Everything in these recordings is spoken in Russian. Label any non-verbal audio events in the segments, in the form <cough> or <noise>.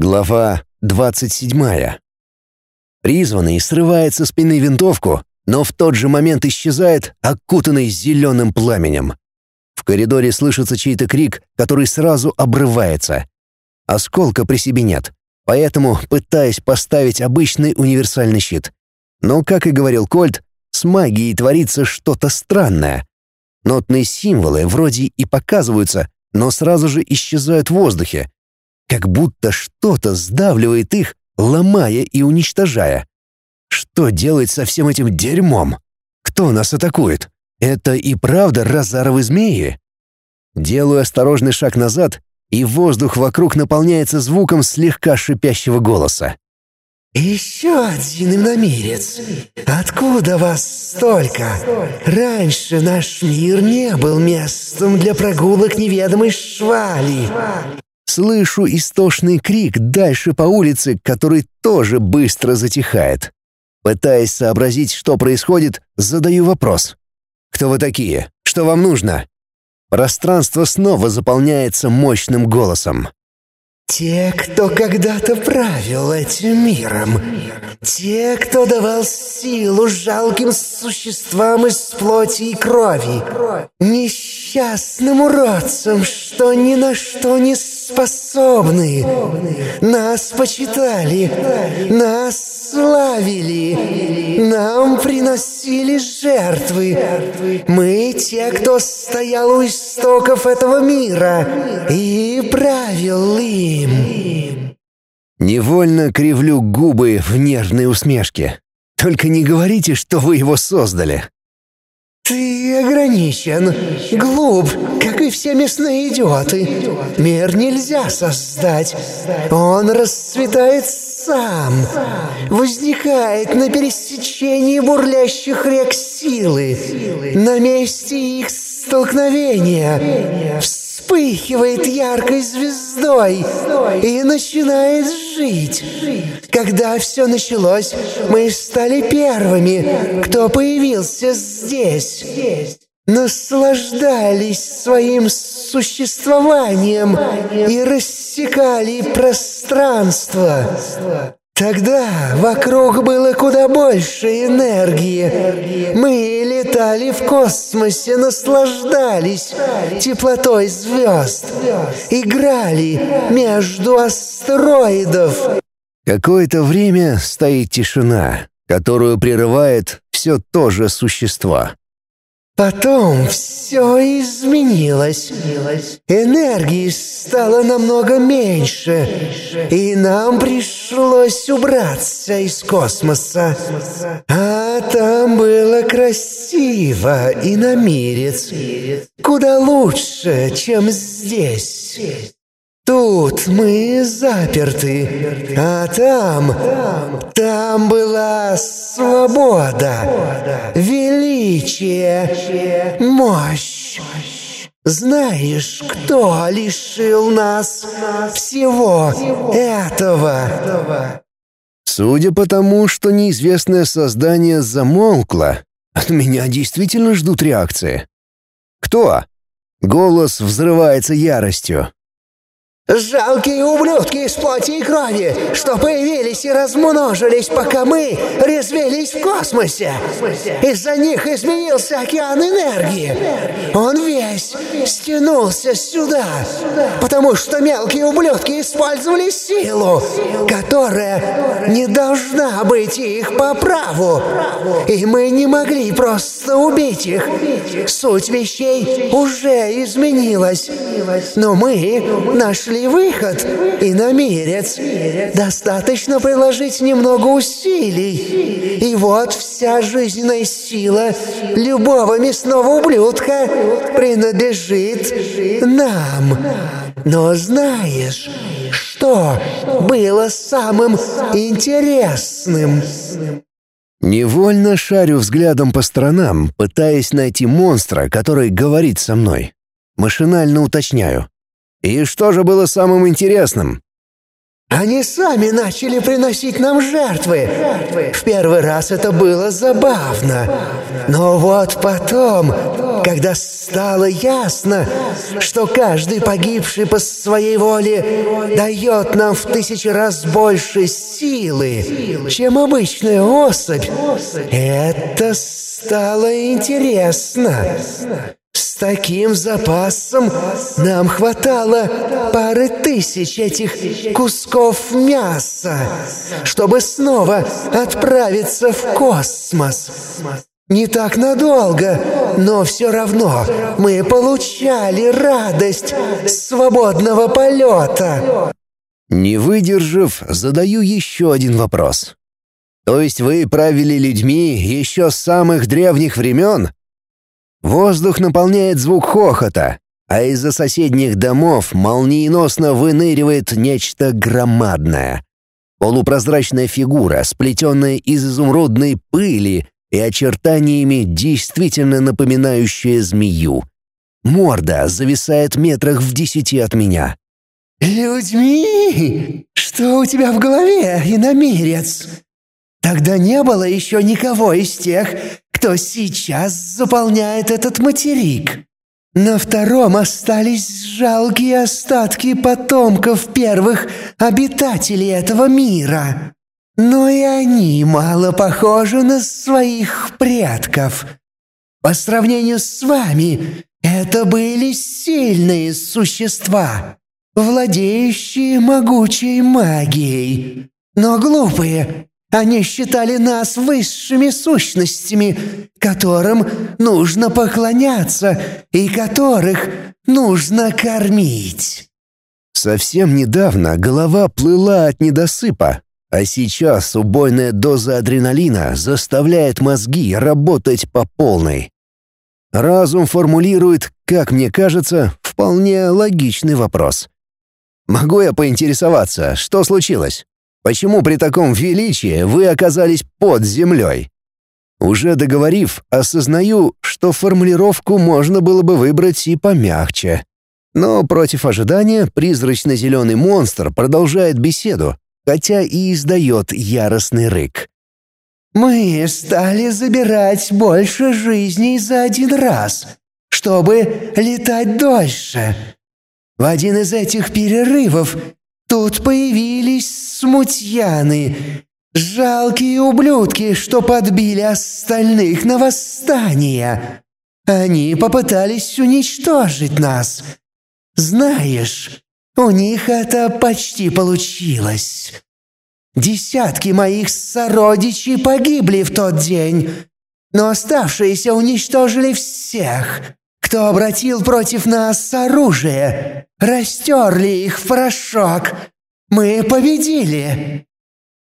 Глава 27. Призванный срывает со спины винтовку, но в тот же момент исчезает, окутанный зеленым пламенем. В коридоре слышится чей-то крик, который сразу обрывается. Осколка при себе нет, поэтому пытаясь поставить обычный универсальный щит. Но, как и говорил Кольт, с магией творится что-то странное. Нотные символы вроде и показываются, но сразу же исчезают в воздухе, как будто что-то сдавливает их, ломая и уничтожая. Что делать со всем этим дерьмом? Кто нас атакует? Это и правда разаровы змеи? Делаю осторожный шаг назад, и воздух вокруг наполняется звуком слегка шипящего голоса. «Еще один иномирец! Откуда вас столько? Раньше наш мир не был местом для прогулок неведомой швали. Слышу истошный крик дальше по улице, который тоже быстро затихает. Пытаясь сообразить, что происходит, задаю вопрос. «Кто вы такие? Что вам нужно?» Пространство снова заполняется мощным голосом. Те, кто когда-то правил этим миром. Те, кто давал силу жалким существам из плоти и крови. Несчастным уродцам, что ни на что не способны. Нас почитали, нас славили, нам приносили жертвы. Мы те, кто стоял у истоков этого мира и правил им. Невольно кривлю губы в нервной усмешке. Только не говорите, что вы его создали. «Ты ограничен, глуп, как и все мясные идиоты. Мир нельзя создать. Он расцветает сам, возникает на пересечении бурлящих рек силы, на месте их столкновения, вспыхивает яркой звездой и начинает жить. Когда все началось, мы стали первыми, кто появился здесь. Наслаждались своим существованием и рассекали пространство. Тогда вокруг было куда больше энергии. Мы летали в космосе, наслаждались теплотой звезд, играли между астероидов. Какое-то время стоит тишина, которую прерывает все то же существо. Потом все изменилось. Энергии стало намного меньше, и нам пришлось убраться из космоса. А там было красиво и намирец. Куда лучше, чем здесь. Тут мы заперты, а там, там была свобода, величие, мощь. Знаешь, кто лишил нас всего этого? Судя по тому, что неизвестное создание замолкло, от меня действительно ждут реакции. Кто? Голос взрывается яростью. Жалкие ублюдки из плоти и крови, что появились и размножились, пока мы резвились в космосе. Из-за них изменился океан энергии. Он весь стянулся сюда, потому что мелкие ублюдки использовали силу, которая не должна быть их по праву. И мы не могли просто убить их. Суть вещей уже изменилась. Но мы нашли нашли выход, и намерец. Достаточно приложить немного усилий. И вот вся жизненная сила любого мясного ублюдка принадлежит нам. Но знаешь, что было самым интересным? Невольно шарю взглядом по сторонам, пытаясь найти монстра, который говорит со мной. Машинально уточняю. И что же было самым интересным? Они сами начали приносить нам жертвы. В первый раз это было забавно. Но вот потом, когда стало ясно, что каждый погибший по своей воле дает нам в тысячи раз больше силы, чем обычная особь, это стало интересно. Таким запасом нам хватало пары тысяч этих кусков мяса, чтобы снова отправиться в космос. Не так надолго, но все равно мы получали радость свободного полета. Не выдержав, задаю еще один вопрос. То есть вы правили людьми еще с самых древних времен? Воздух наполняет звук хохота, а из-за соседних домов молниеносно выныривает нечто громадное. Полупрозрачная фигура, сплетенная из изумрудной пыли и очертаниями, действительно напоминающая змею. Морда зависает метрах в десяти от меня. «Людьми? Что у тебя в голове, иномерец? Тогда не было еще никого из тех, кто сейчас заполняет этот материк. На втором остались жалкие остатки потомков первых обитателей этого мира. Но и они мало похожи на своих предков. По сравнению с вами, это были сильные существа, владеющие могучей магией, но глупые они считали нас высшими сущностями, которым нужно поклоняться и которых нужно кормить. Совсем недавно голова плыла от недосыпа, а сейчас убойная доза адреналина заставляет мозги работать по полной. Разум формулирует, как мне кажется, вполне логичный вопрос. Могу я поинтересоваться, что случилось? Почему при таком величии вы оказались под землей? Уже договорив, осознаю, что формулировку можно было бы выбрать и помягче. Но против ожидания призрачно-зеленый монстр продолжает беседу, хотя и издает яростный рык. «Мы стали забирать больше жизней за один раз, чтобы летать дольше. В один из этих перерывов Тут появились смутьяны, жалкие ублюдки, что подбили остальных на восстание. Они попытались уничтожить нас. Знаешь, у них это почти получилось. Десятки моих сородичей погибли в тот день, но оставшиеся уничтожили всех, кто обратил против нас оружие, растерли их в порошок. Мы победили!»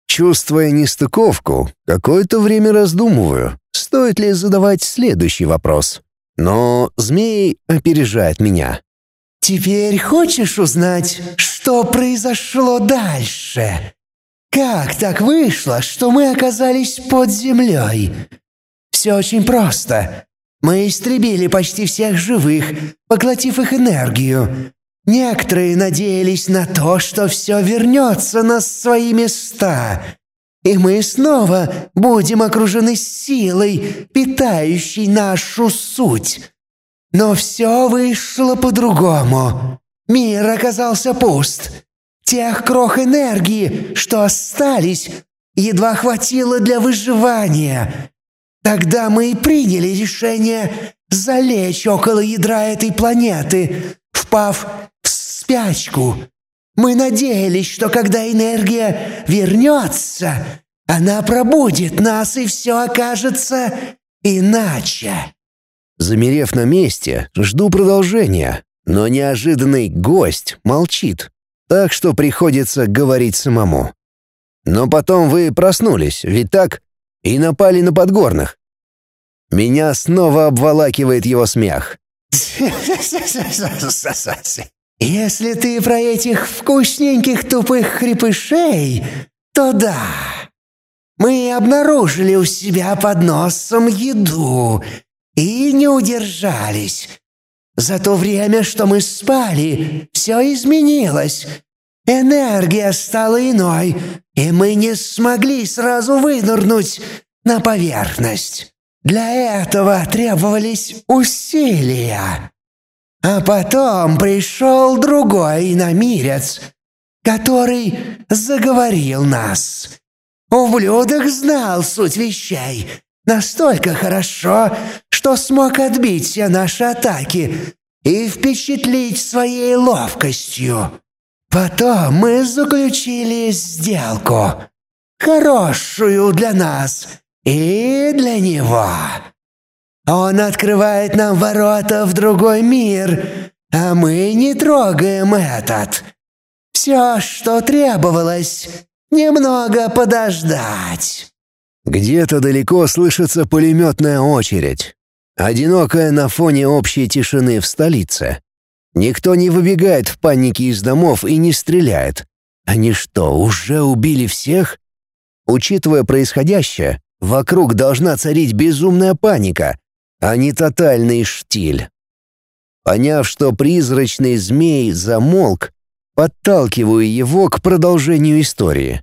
Чувствуя нестыковку, какое-то время раздумываю, стоит ли задавать следующий вопрос. Но змей опережает меня. «Теперь хочешь узнать, что произошло дальше? Как так вышло, что мы оказались под землей? Все очень просто. Мы истребили почти всех живых, поглотив их энергию. Некоторые надеялись на то, что все вернется на свои места, и мы снова будем окружены силой, питающей нашу суть. Но все вышло по-другому. Мир оказался пуст. Тех крох энергии, что остались, едва хватило для выживания. Тогда мы и приняли решение залечь около ядра этой планеты, впав в спячку. Мы надеялись, что когда энергия вернется, она пробудет нас, и все окажется иначе. Замерев на месте, жду продолжения, но неожиданный гость молчит, так что приходится говорить самому. Но потом вы проснулись, ведь так? И напали на подгорных. Меня снова обволакивает его смех. <laughs> «Если ты про этих вкусненьких тупых хрипышей, то да. Мы обнаружили у себя под носом еду и не удержались. За то время, что мы спали, все изменилось. энергия стала иной, и мы не смогли сразу вынырнуть на поверхность. Для этого требовались усилия. А потом пришел другой иномирец, который заговорил нас. Ублюдок знал суть вещей настолько хорошо, что смог отбить все наши атаки и впечатлить своей ловкостью. Потом мы заключили сделку. Хорошую для нас и для него. Он открывает нам ворота в другой мир, а мы не трогаем этот. Все, что требовалось, немного подождать». Где-то далеко слышится пулеметная очередь. Одинокая на фоне общей тишины в столице. Никто не выбегает в панике из домов и не стреляет. Они что, уже убили всех? Учитывая происходящее, вокруг должна царить безумная паника, а не тотальный штиль. Поняв, что призрачный змей замолк, подталкиваю его к продолжению истории.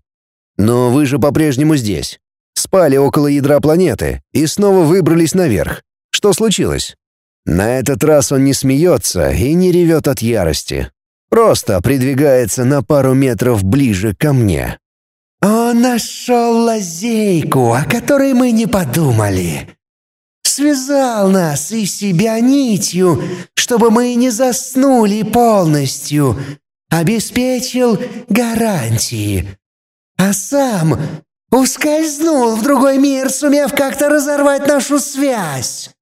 Но вы же по-прежнему здесь. Спали около ядра планеты и снова выбрались наверх. Что случилось? На этот раз он не смеется и не ревет от ярости. Просто придвигается на пару метров ближе ко мне. «Он нашел лазейку, о которой мы не подумали. Связал нас и себя нитью, чтобы мы не заснули полностью. Обеспечил гарантии. А сам ускользнул в другой мир, сумев как-то разорвать нашу связь.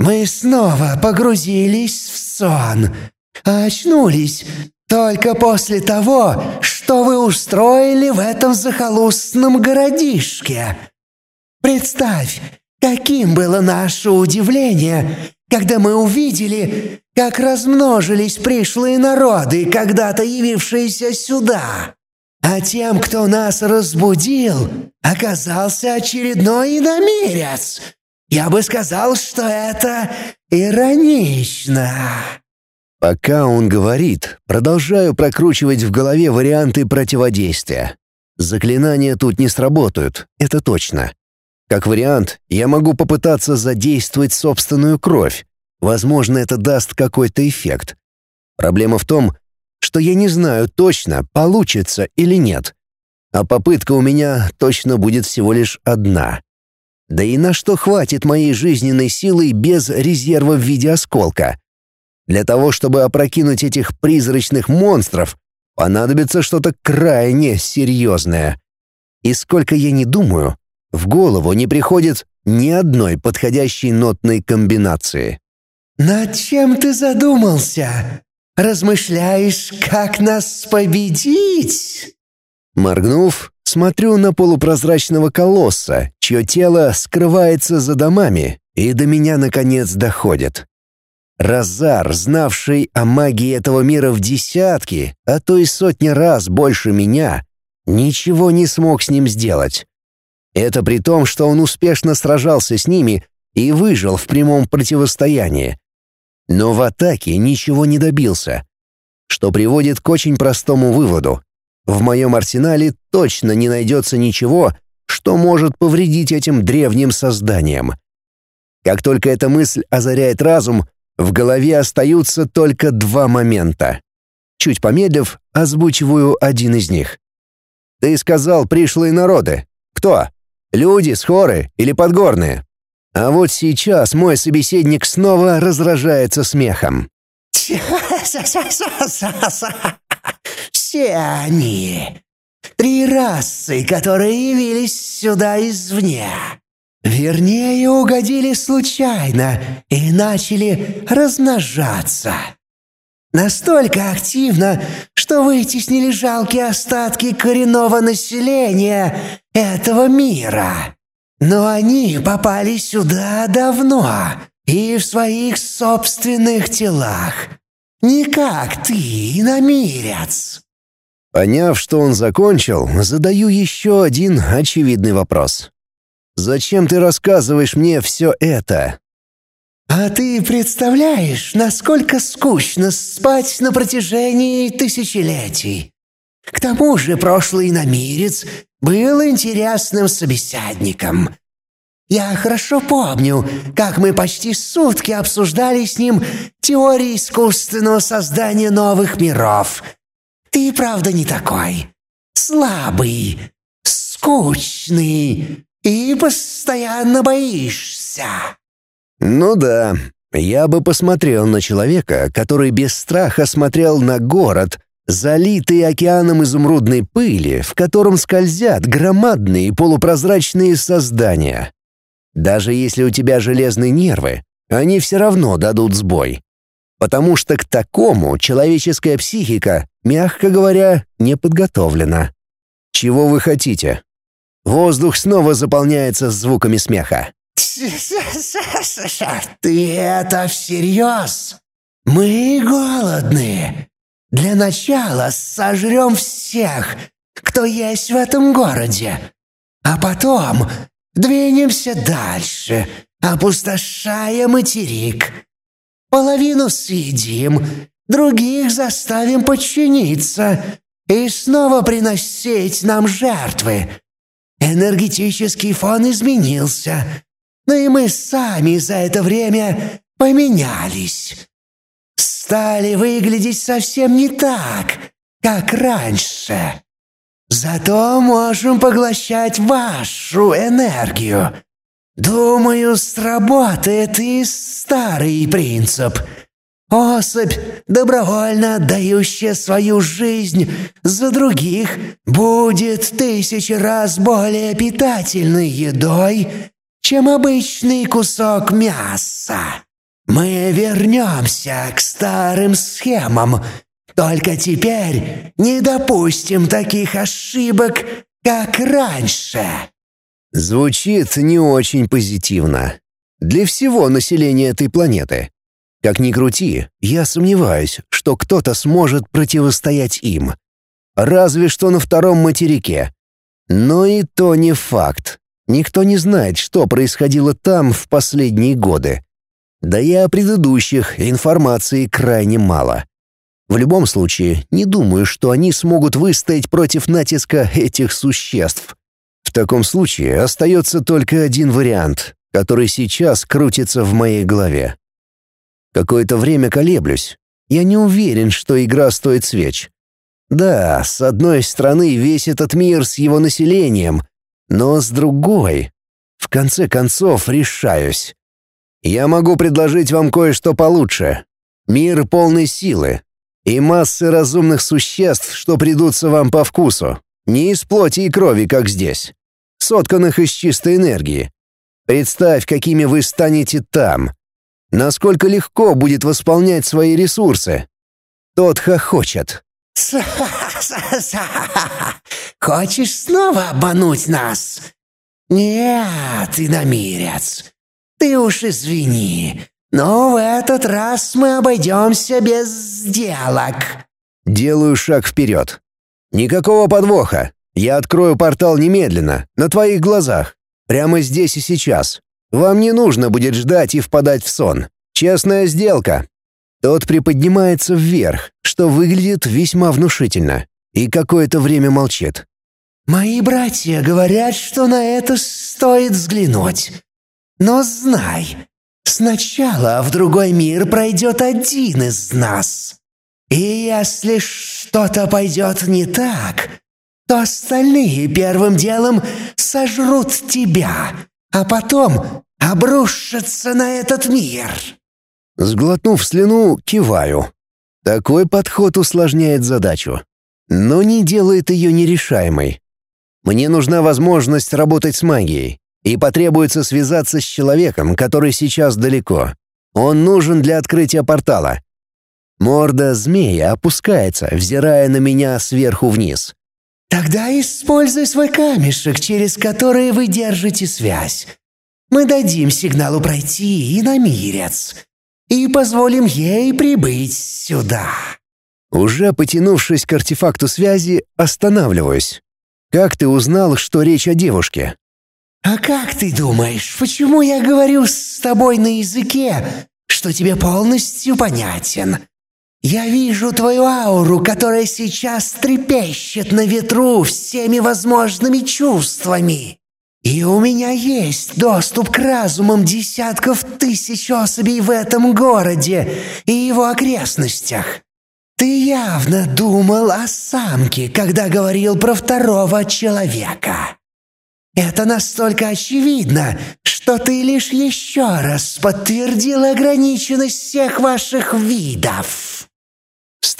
Мы снова погрузились в сон, очнулись только после того, что вы устроили в этом захолустном городишке. Представь, каким было наше удивление, когда мы увидели, как размножились пришлые народы, когда-то явившиеся сюда. А тем, кто нас разбудил, оказался очередной иномерец — я бы сказал, что это иронично». Пока он говорит, продолжаю прокручивать в голове варианты противодействия. Заклинания тут не сработают, это точно. Как вариант, я могу попытаться задействовать собственную кровь. Возможно, это даст какой-то эффект. Проблема в том, что я не знаю точно, получится или нет. А попытка у меня точно будет всего лишь одна. Да и на что хватит моей жизненной силы без резерва в виде осколка? Для того, чтобы опрокинуть этих призрачных монстров, понадобится что-то крайне серьезное. И сколько я не думаю, в голову не приходит ни одной подходящей нотной комбинации. «Над чем ты задумался? Размышляешь, как нас победить?» Моргнув, Смотрю на полупрозрачного колосса, чье тело скрывается за домами, и до меня наконец доходит. Разар, знавший о магии этого мира в десятки, а то и сотни раз больше меня, ничего не смог с ним сделать. Это при том, что он успешно сражался с ними и выжил в прямом противостоянии. Но в атаке ничего не добился, что приводит к очень простому выводу. В моем арсенале точно не найдется ничего, что может повредить этим древним созданиям. Как только эта мысль озаряет разум, в голове остаются только два момента. Чуть помедлив, озвучиваю один из них. «Ты сказал пришлые народы. Кто? Люди, схоры или подгорные?» А вот сейчас мой собеседник снова разражается смехом. Все они. Три расы, которые явились сюда извне. Вернее, угодили случайно и начали размножаться. Настолько активно, что вытеснили жалкие остатки коренного населения этого мира. Но они попали сюда давно и в своих собственных телах. Не как ты, иномирец. Поняв, что он закончил, задаю еще один очевидный вопрос. «Зачем ты рассказываешь мне все это?» «А ты представляешь, насколько скучно спать на протяжении тысячелетий? К тому же прошлый намирец был интересным собеседником. Я хорошо помню, как мы почти сутки обсуждали с ним теории искусственного создания новых миров. Ты, правда, не такой. Слабый, скучный и постоянно боишься. Ну да, я бы посмотрел на человека, который без страха смотрел на город, залитый океаном изумрудной пыли, в котором скользят громадные полупрозрачные создания. Даже если у тебя железные нервы, они все равно дадут сбой. Потому что к такому человеческая психика, мягко говоря, не подготовлена. Чего вы хотите? Воздух снова заполняется звуками смеха. <laughs> «Ты это всерьез? Мы голодные. Для начала сожрем всех, кто есть в этом городе. А потом Двинемся дальше, опустошая материк. Половину съедим, других заставим подчиниться и снова приносить нам жертвы. Энергетический фон изменился, но и мы сами за это время поменялись. Стали выглядеть совсем не так, как раньше. Зато можем поглощать вашу энергию. Думаю, сработает и старый принцип. Особь, добровольно отдающая свою жизнь за других, будет тысячи раз более питательной едой, чем обычный кусок мяса. Мы вернемся к старым схемам, только теперь не допустим таких ошибок, как раньше». Звучит не очень позитивно. Для всего населения этой планеты. Как ни крути, я сомневаюсь, что кто-то сможет противостоять им. Разве что на втором материке. Но и то не факт. Никто не знает, что происходило там в последние годы. Да и о предыдущих информации крайне мало. В любом случае, не думаю, что они смогут выстоять против натиска этих существ. В таком случае остается только один вариант, который сейчас крутится в моей голове. Какое-то время колеблюсь. Я не уверен, что игра стоит свеч. Да, с одной стороны весь этот мир с его населением, но с другой... В конце концов решаюсь. Я могу предложить вам кое-что получше. Мир полной силы, и массы разумных существ, что придутся вам по вкусу. Не из плоти и крови, как здесь. Сотканных из чистой энергии. Представь, какими вы станете там. Насколько легко будет восполнять свои ресурсы. Тот хохочет. <laughs> Хочешь снова обмануть нас? Нет, иномирец. Ты уж извини, но в этот раз мы обойдемся без сделок». Делаю шаг вперед. Никакого подвоха. Я открою портал немедленно, на твоих глазах. Прямо здесь и сейчас. Вам не нужно будет ждать и впадать в сон. Честная сделка. Тот приподнимается вверх, что выглядит весьма внушительно, и какое-то время молчит. «Мои братья говорят, что на это стоит взглянуть. Но знай, Сначала в другой мир пройдет один из нас. И если что-то пойдет не так, то остальные первым делом сожрут тебя, а потом обрушатся на этот мир». Сглотнув слюну, киваю. Такой подход усложняет задачу, но не делает ее нерешаемой. Мне нужна возможность работать с магией, и потребуется связаться с человеком, который сейчас далеко. Он нужен для открытия портала. Морда змея опускается, взирая на меня сверху вниз. «Тогда используй свой камешек, через который вы держите связь. Мы дадим сигналу пройти и на мирец, и позволим ей прибыть сюда». Уже потянувшись к артефакту связи, останавливаюсь. «Как ты узнал, что речь о девушке?» «А как ты думаешь, почему я говорю с тобой на языке, что тебе полностью понятен? Я вижу твою ауру, которая сейчас трепещет на ветру всеми возможными чувствами. И у меня есть доступ к разумам десятков тысяч особей в этом городе и его окрестностях. Ты явно думал о самке, когда говорил про второго человека. Это настолько очевидно, что ты лишь еще раз подтвердил ограниченность всех ваших видов.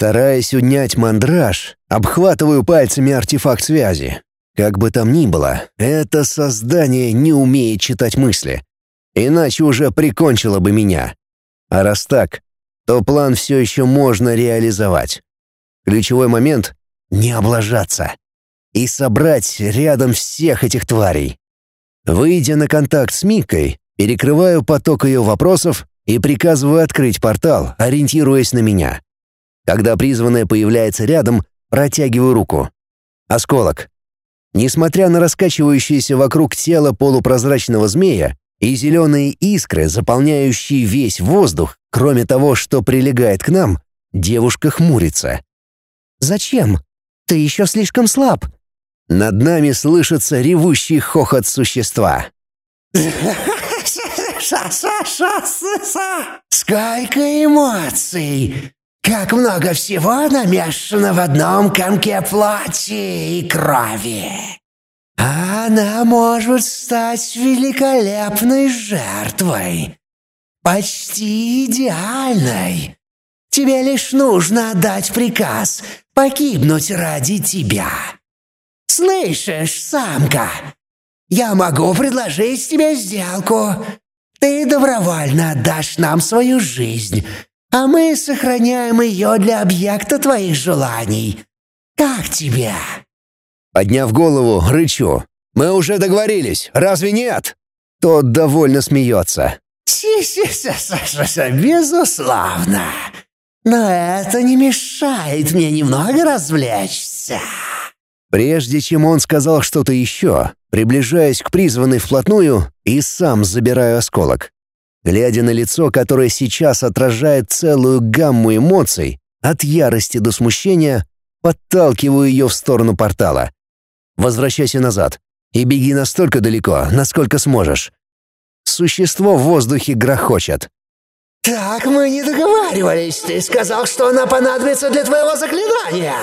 Стараясь унять мандраж, обхватываю пальцами артефакт связи. Как бы там ни было, это создание не умеет читать мысли. Иначе уже прикончило бы меня. А раз так, то план все еще можно реализовать. Ключевой момент — не облажаться. И собрать рядом всех этих тварей. Выйдя на контакт с Микой, перекрываю поток ее вопросов и приказываю открыть портал, ориентируясь на меня. Когда призванная появляется рядом, протягиваю руку. Осколок. Несмотря на раскачивающееся вокруг тела полупрозрачного змея и зеленые искры, заполняющие весь воздух, кроме того, что прилегает к нам, девушка хмурится. «Зачем? Ты еще слишком слаб». Над нами слышится ревущий хохот существа. Сколько эмоций! Как много всего намешано в одном комке плоти и крови. Она может стать великолепной жертвой. Почти идеальной. Тебе лишь нужно отдать приказ погибнуть ради тебя. Слышишь, самка? Я могу предложить тебе сделку. Ты добровольно отдашь нам свою жизнь, а мы сохраняем ее для объекта твоих желаний. Как тебе?» Подняв голову, рычу. «Мы уже договорились, разве нет?» Тот довольно смеется. «Безусловно. Но это не мешает мне немного развлечься». Прежде чем он сказал что-то еще, приближаясь к призванной вплотную и сам забираю осколок. Глядя на лицо, которое сейчас отражает целую гамму эмоций, от ярости до смущения, подталкиваю ее в сторону портала. Возвращайся назад и беги настолько далеко, насколько сможешь. Существо в воздухе грохочет. «Так мы не договаривались. Ты сказал, что она понадобится для твоего заклинания!»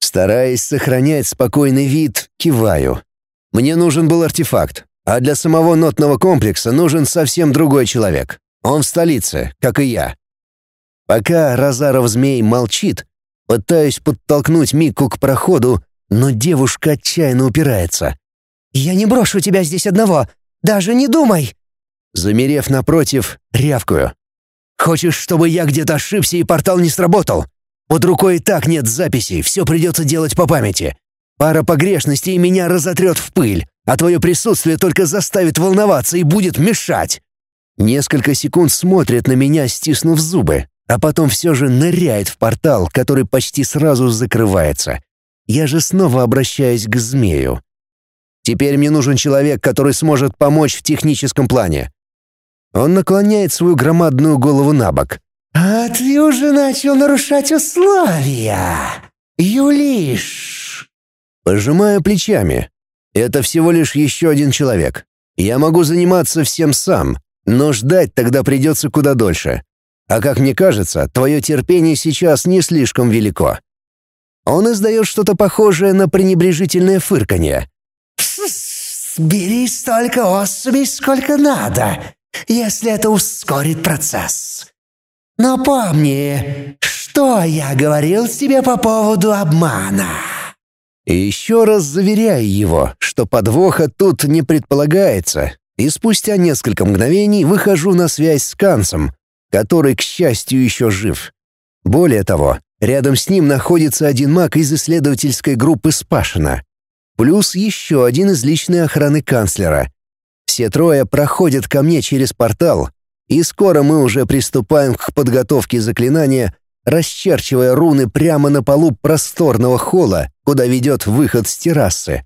Стараясь сохранять спокойный вид, киваю. Мне нужен был артефакт, а для самого нотного комплекса нужен совсем другой человек. Он в столице, как и я. Пока Розаров-змей молчит, пытаюсь подтолкнуть Мику к проходу, но девушка отчаянно упирается. «Я не брошу тебя здесь одного, даже не думай!» Замерев напротив, рявкую. «Хочешь, чтобы я где-то ошибся и портал не сработал? Под рукой и так нет записей, все придется делать по памяти. Пара погрешностей меня разотрет в пыль а твое присутствие только заставит волноваться и будет мешать. Несколько секунд смотрит на меня, стиснув зубы, а потом все же ныряет в портал, который почти сразу закрывается. Я же снова обращаюсь к змею. Теперь мне нужен человек, который сможет помочь в техническом плане. Он наклоняет свою громадную голову на бок. «А ты уже начал нарушать условия, Юлиш!» Пожимаю плечами, это всего лишь еще один человек. Я могу заниматься всем сам, но ждать тогда придется куда дольше. А как мне кажется, твое терпение сейчас не слишком велико. Он издает что-то похожее на пренебрежительное фырканье. «Бери столько особей, сколько надо, если это ускорит процесс. Но помни, что я говорил тебе по поводу обмана». И еще раз заверяю его, что подвоха тут не предполагается, и спустя несколько мгновений выхожу на связь с Кансом, который, к счастью, еще жив. Более того, рядом с ним находится один маг из исследовательской группы Спашина, плюс еще один из личной охраны канцлера. Все трое проходят ко мне через портал, и скоро мы уже приступаем к подготовке заклинания расчерчивая руны прямо на полу просторного холла, куда ведет выход с террасы.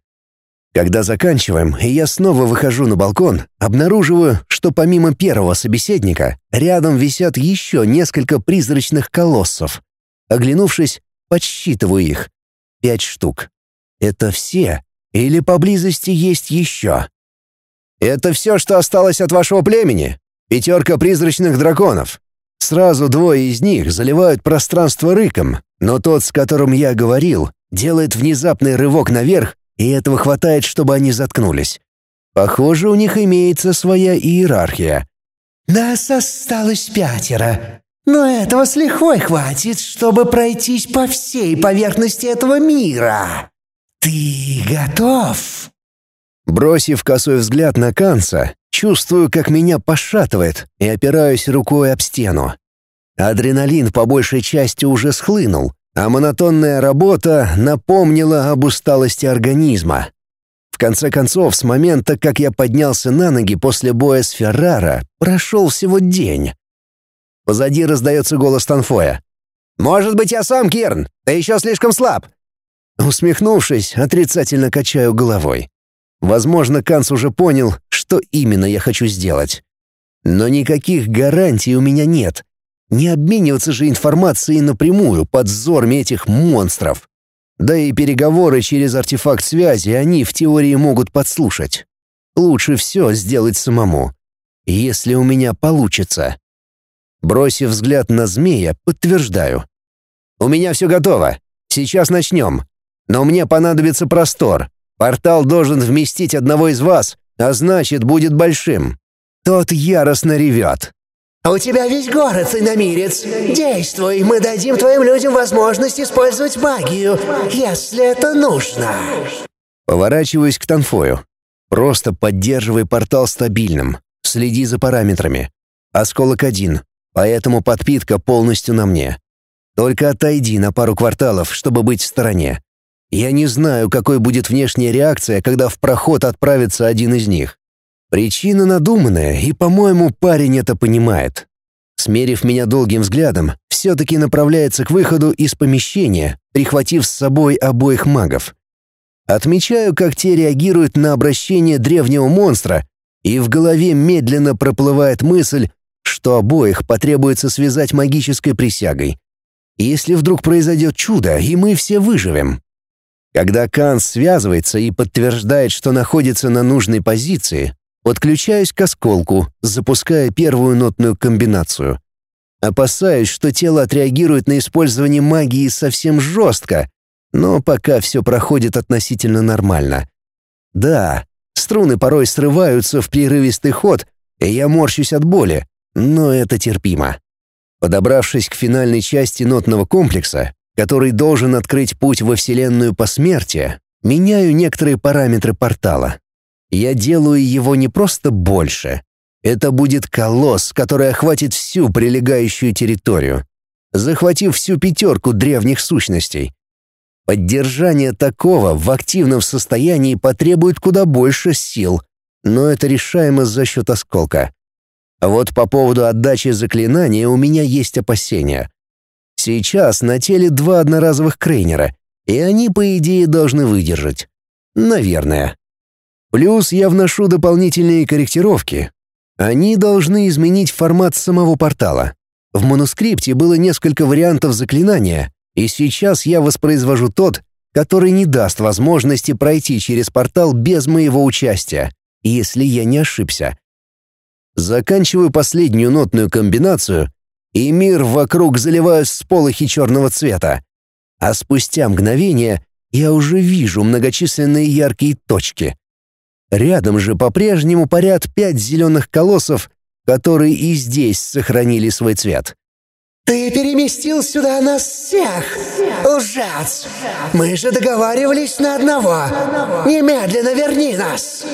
Когда заканчиваем, и я снова выхожу на балкон, обнаруживаю, что помимо первого собеседника, рядом висят еще несколько призрачных колоссов. Оглянувшись, подсчитываю их. Пять штук. Это все? Или поблизости есть еще? Это все, что осталось от вашего племени? Пятерка призрачных драконов. Сразу двое из них заливают пространство рыком, но тот, с которым я говорил, делает внезапный рывок наверх, и этого хватает, чтобы они заткнулись. Похоже, у них имеется своя иерархия. «Нас осталось пятеро, но этого с лихвой хватит, чтобы пройтись по всей поверхности этого мира. Ты готов?» Бросив косой взгляд на Канца, чувствую, как меня пошатывает, и опираюсь рукой об стену. Адреналин по большей части уже схлынул, а монотонная работа напомнила об усталости организма. В конце концов, с момента, как я поднялся на ноги после боя с Феррара, прошел всего день. Позади раздается голос Танфоя. «Может быть, я сам, Кирн? Ты еще слишком слаб!» Усмехнувшись, отрицательно качаю головой. Возможно, Канц уже понял, что именно я хочу сделать. Но никаких гарантий у меня нет. Не обмениваться же информацией напрямую под взорами этих монстров. Да и переговоры через артефакт связи они в теории могут подслушать. Лучше все сделать самому. Если у меня получится. Бросив взгляд на змея, подтверждаю. «У меня все готово. Сейчас начнем. Но мне понадобится простор. Портал должен вместить одного из вас, а значит, будет большим. Тот яростно ревет. «У тебя весь город, иномирец. Действуй, мы дадим твоим людям возможность использовать магию, если это нужно». Поворачиваюсь к Танфою. Просто поддерживай портал стабильным. Следи за параметрами. Осколок один, поэтому подпитка полностью на мне. Только отойди на пару кварталов, чтобы быть в стороне. Я не знаю, какой будет внешняя реакция, когда в проход отправится один из них. Причина надуманная, и, по-моему, парень это понимает. Смерив меня долгим взглядом, все-таки направляется к выходу из помещения, прихватив с собой обоих магов. Отмечаю, как те реагируют на обращение древнего монстра, и в голове медленно проплывает мысль, что обоих потребуется связать магической присягой. Если вдруг произойдет чудо, и мы все выживем. Когда Канс связывается и подтверждает, что находится на нужной позиции, подключаюсь к осколку, запуская первую нотную комбинацию. Опасаюсь, что тело отреагирует на использование магии совсем жестко, но пока все проходит относительно нормально. Да, струны порой срываются в прерывистый ход, и я морщусь от боли, но это терпимо. Подобравшись к финальной части нотного комплекса, который должен открыть путь во Вселенную посмертия, меняю некоторые параметры портала. Я делаю его не просто больше. Это будет колосс, который охватит всю прилегающую территорию, захватив всю пятерку древних сущностей. Поддержание такого в активном состоянии потребует куда больше сил, но это решаемо за счет осколка. А вот по поводу отдачи заклинания у меня есть опасения. Сейчас на теле два одноразовых крейнера, и они, по идее, должны выдержать. Наверное. Плюс я вношу дополнительные корректировки. Они должны изменить формат самого портала. В манускрипте было несколько вариантов заклинания, и сейчас я воспроизвожу тот, который не даст возможности пройти через портал без моего участия, если я не ошибся. Заканчиваю последнюю нотную комбинацию и мир вокруг заливают сполохи черного цвета. А спустя мгновение я уже вижу многочисленные яркие точки. Рядом же по-прежнему парят пять зеленых колоссов, которые и здесь сохранили свой цвет. «Ты переместил сюда нас всех, лжец! Мы же договаривались на одного! Немедленно верни нас!»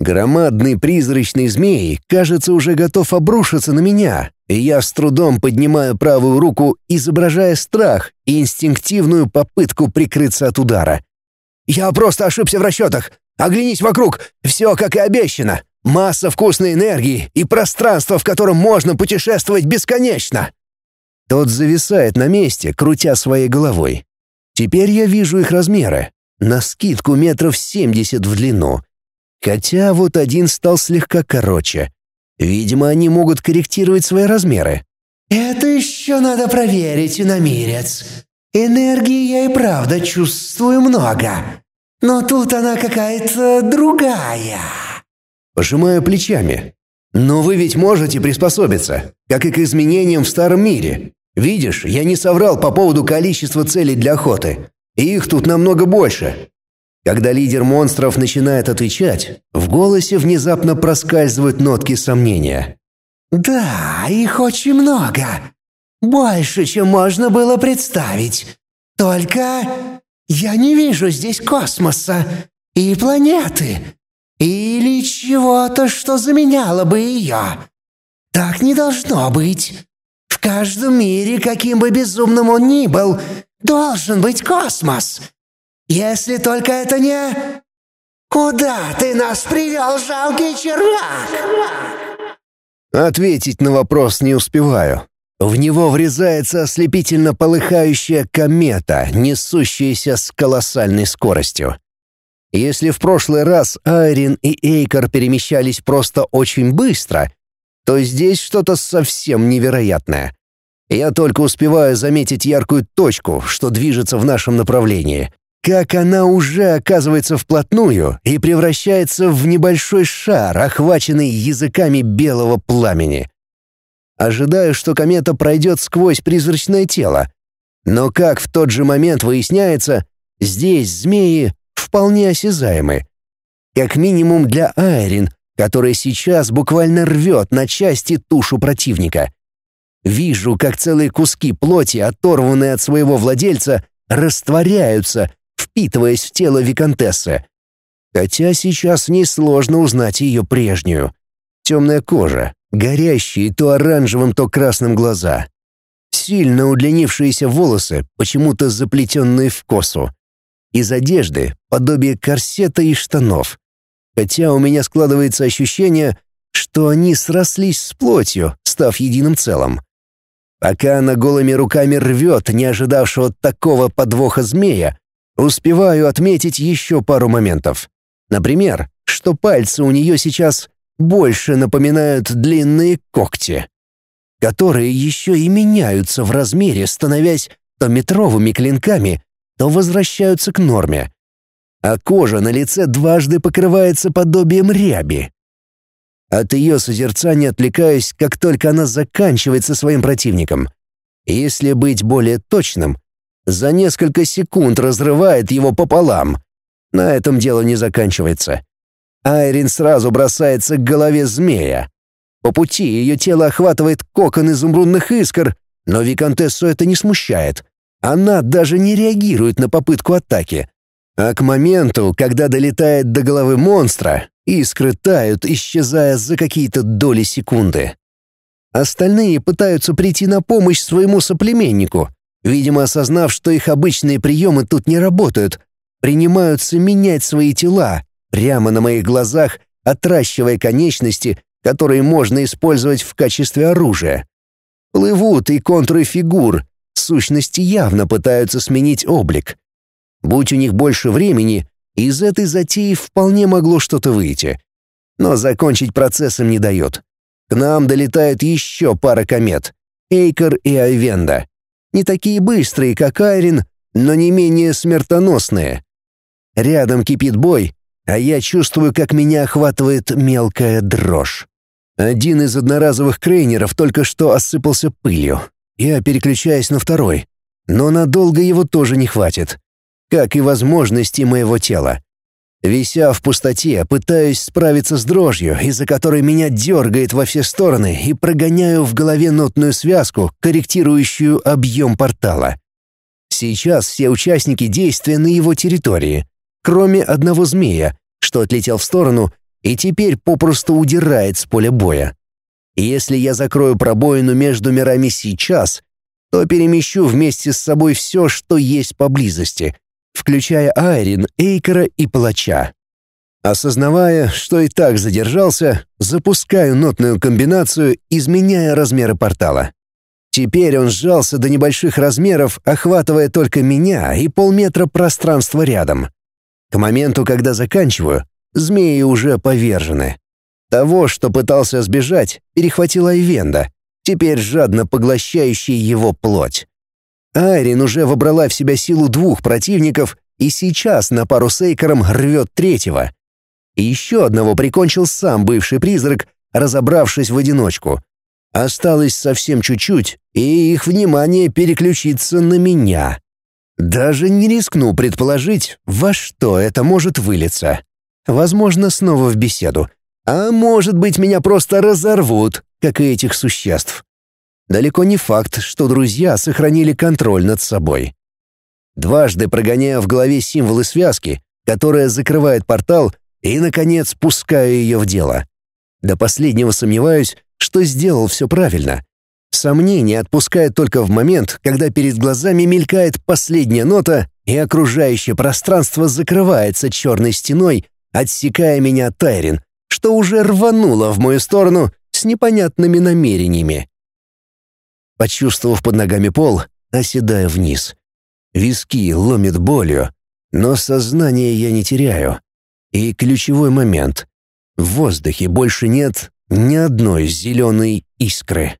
Громадный призрачный змей, кажется, уже готов обрушиться на меня, и я с трудом поднимаю правую руку, изображая страх и инстинктивную попытку прикрыться от удара. «Я просто ошибся в расчетах! Оглянись вокруг! Все, как и обещано! Масса вкусной энергии и пространство, в котором можно путешествовать бесконечно!» Тот зависает на месте, крутя своей головой. Теперь я вижу их размеры. на скидку метров семьдесят в длину. Хотя вот один стал слегка короче. Видимо, они могут корректировать свои размеры. «Это еще надо проверить, иномирец. Энергии я и правда чувствую много. Но тут она какая-то другая». Пожимаю плечами. «Но вы ведь можете приспособиться, как и к изменениям в старом мире. Видишь, я не соврал по поводу количества целей для охоты. Их тут намного больше. Когда лидер монстров начинает отвечать, в голосе внезапно проскальзывают нотки сомнения. «Да, их очень много. Больше, чем можно было представить. Только я не вижу здесь космоса и планеты. Или чего-то, что заменяло бы ее. Так не должно быть. В каждом мире, каким бы безумным он ни был, должен быть космос. Если только это не... Куда ты нас привел, жалкий червяк? Ответить на вопрос не успеваю. В него врезается ослепительно полыхающая комета, несущаяся с колоссальной скоростью. Если в прошлый раз Айрин и Эйкер перемещались просто очень быстро, то здесь что-то совсем невероятное. Я только успеваю заметить яркую точку, что движется в нашем направлении. Как она уже оказывается вплотную и превращается в небольшой шар, охваченный языками белого пламени. Ожидаю, что комета пройдет сквозь призрачное тело. Но как в тот же момент выясняется, здесь змеи вполне осязаемы. Как минимум для Айрин, которая сейчас буквально рвет на части тушу противника. Вижу, как целые куски плоти, оторванные от своего владельца, растворяются, впитываясь в тело виконтессы. Хотя сейчас несложно узнать ее прежнюю. Темная кожа, горящие то оранжевым, то красным глаза. Сильно удлинившиеся волосы, почему-то заплетенные в косу. Из одежды подобие корсета и штанов. Хотя у меня складывается ощущение, что они срослись с плотью, став единым целым. Пока она голыми руками рвет не ожидавшего такого подвоха змея, успеваю отметить еще пару моментов. Например, что пальцы у нее сейчас больше напоминают длинные когти, которые еще и меняются в размере, становясь то метровыми клинками, то возвращаются к норме. А кожа на лице дважды покрывается подобием ряби. От ее созерцания отвлекаюсь, как только она заканчивает со своим противником. Если быть более точным, за несколько секунд разрывает его пополам. На этом дело не заканчивается. Айрин сразу бросается к голове змея. По пути ее тело охватывает кокон изумрудных искр, но Викантессу это не смущает. Она даже не реагирует на попытку атаки. А к моменту, когда долетает до головы монстра, Искры тают, исчезая за какие-то доли секунды. Остальные пытаются прийти на помощь своему соплеменнику, видимо, осознав, что их обычные приемы тут не работают, принимаются менять свои тела, прямо на моих глазах, отращивая конечности, которые можно использовать в качестве оружия. Плывут и контуры фигур, сущности явно пытаются сменить облик. Будь у них больше времени, из этой затеи вполне могло что-то выйти. Но закончить процессом не дает. К нам долетают еще пара комет — Эйкер и Айвенда. Не такие быстрые, как Айрин, но не менее смертоносные. Рядом кипит бой, а я чувствую, как меня охватывает мелкая дрожь. Один из одноразовых крейнеров только что осыпался пылью. Я переключаюсь на второй, но надолго его тоже не хватит как и возможности моего тела. Вися в пустоте, пытаюсь справиться с дрожью, из-за которой меня дергает во все стороны, и прогоняю в голове нотную связку, корректирующую объем портала. Сейчас все участники действия на его территории, кроме одного змея, что отлетел в сторону и теперь попросту удирает с поля боя. Если я закрою пробоину между мирами сейчас, то перемещу вместе с собой все, что есть поблизости — включая Айрин, Эйкера и Палача. Осознавая, что и так задержался, запускаю нотную комбинацию, изменяя размеры портала. Теперь он сжался до небольших размеров, охватывая только меня и полметра пространства рядом. К моменту, когда заканчиваю, змеи уже повержены. Того, что пытался сбежать, перехватила Айвенда, теперь жадно поглощающий его плоть. Айрин уже вобрала в себя силу двух противников и сейчас на пару с Эйкером рвет третьего. И еще одного прикончил сам бывший призрак, разобравшись в одиночку. Осталось совсем чуть-чуть, и их внимание переключится на меня. Даже не рискну предположить, во что это может вылиться. Возможно, снова в беседу. А может быть, меня просто разорвут, как и этих существ. Далеко не факт, что друзья сохранили контроль над собой. Дважды прогоняя в голове символы связки, которая закрывает портал, и, наконец, пускаю ее в дело. До последнего сомневаюсь, что сделал все правильно. Сомнение отпускает только в момент, когда перед глазами мелькает последняя нота, и окружающее пространство закрывается черной стеной, отсекая меня от Тайрин, что уже рвануло в мою сторону с непонятными намерениями. Почувствовав под ногами пол, оседаю вниз. Виски ломит болью, но сознание я не теряю. И ключевой момент. В воздухе больше нет ни одной зеленой искры.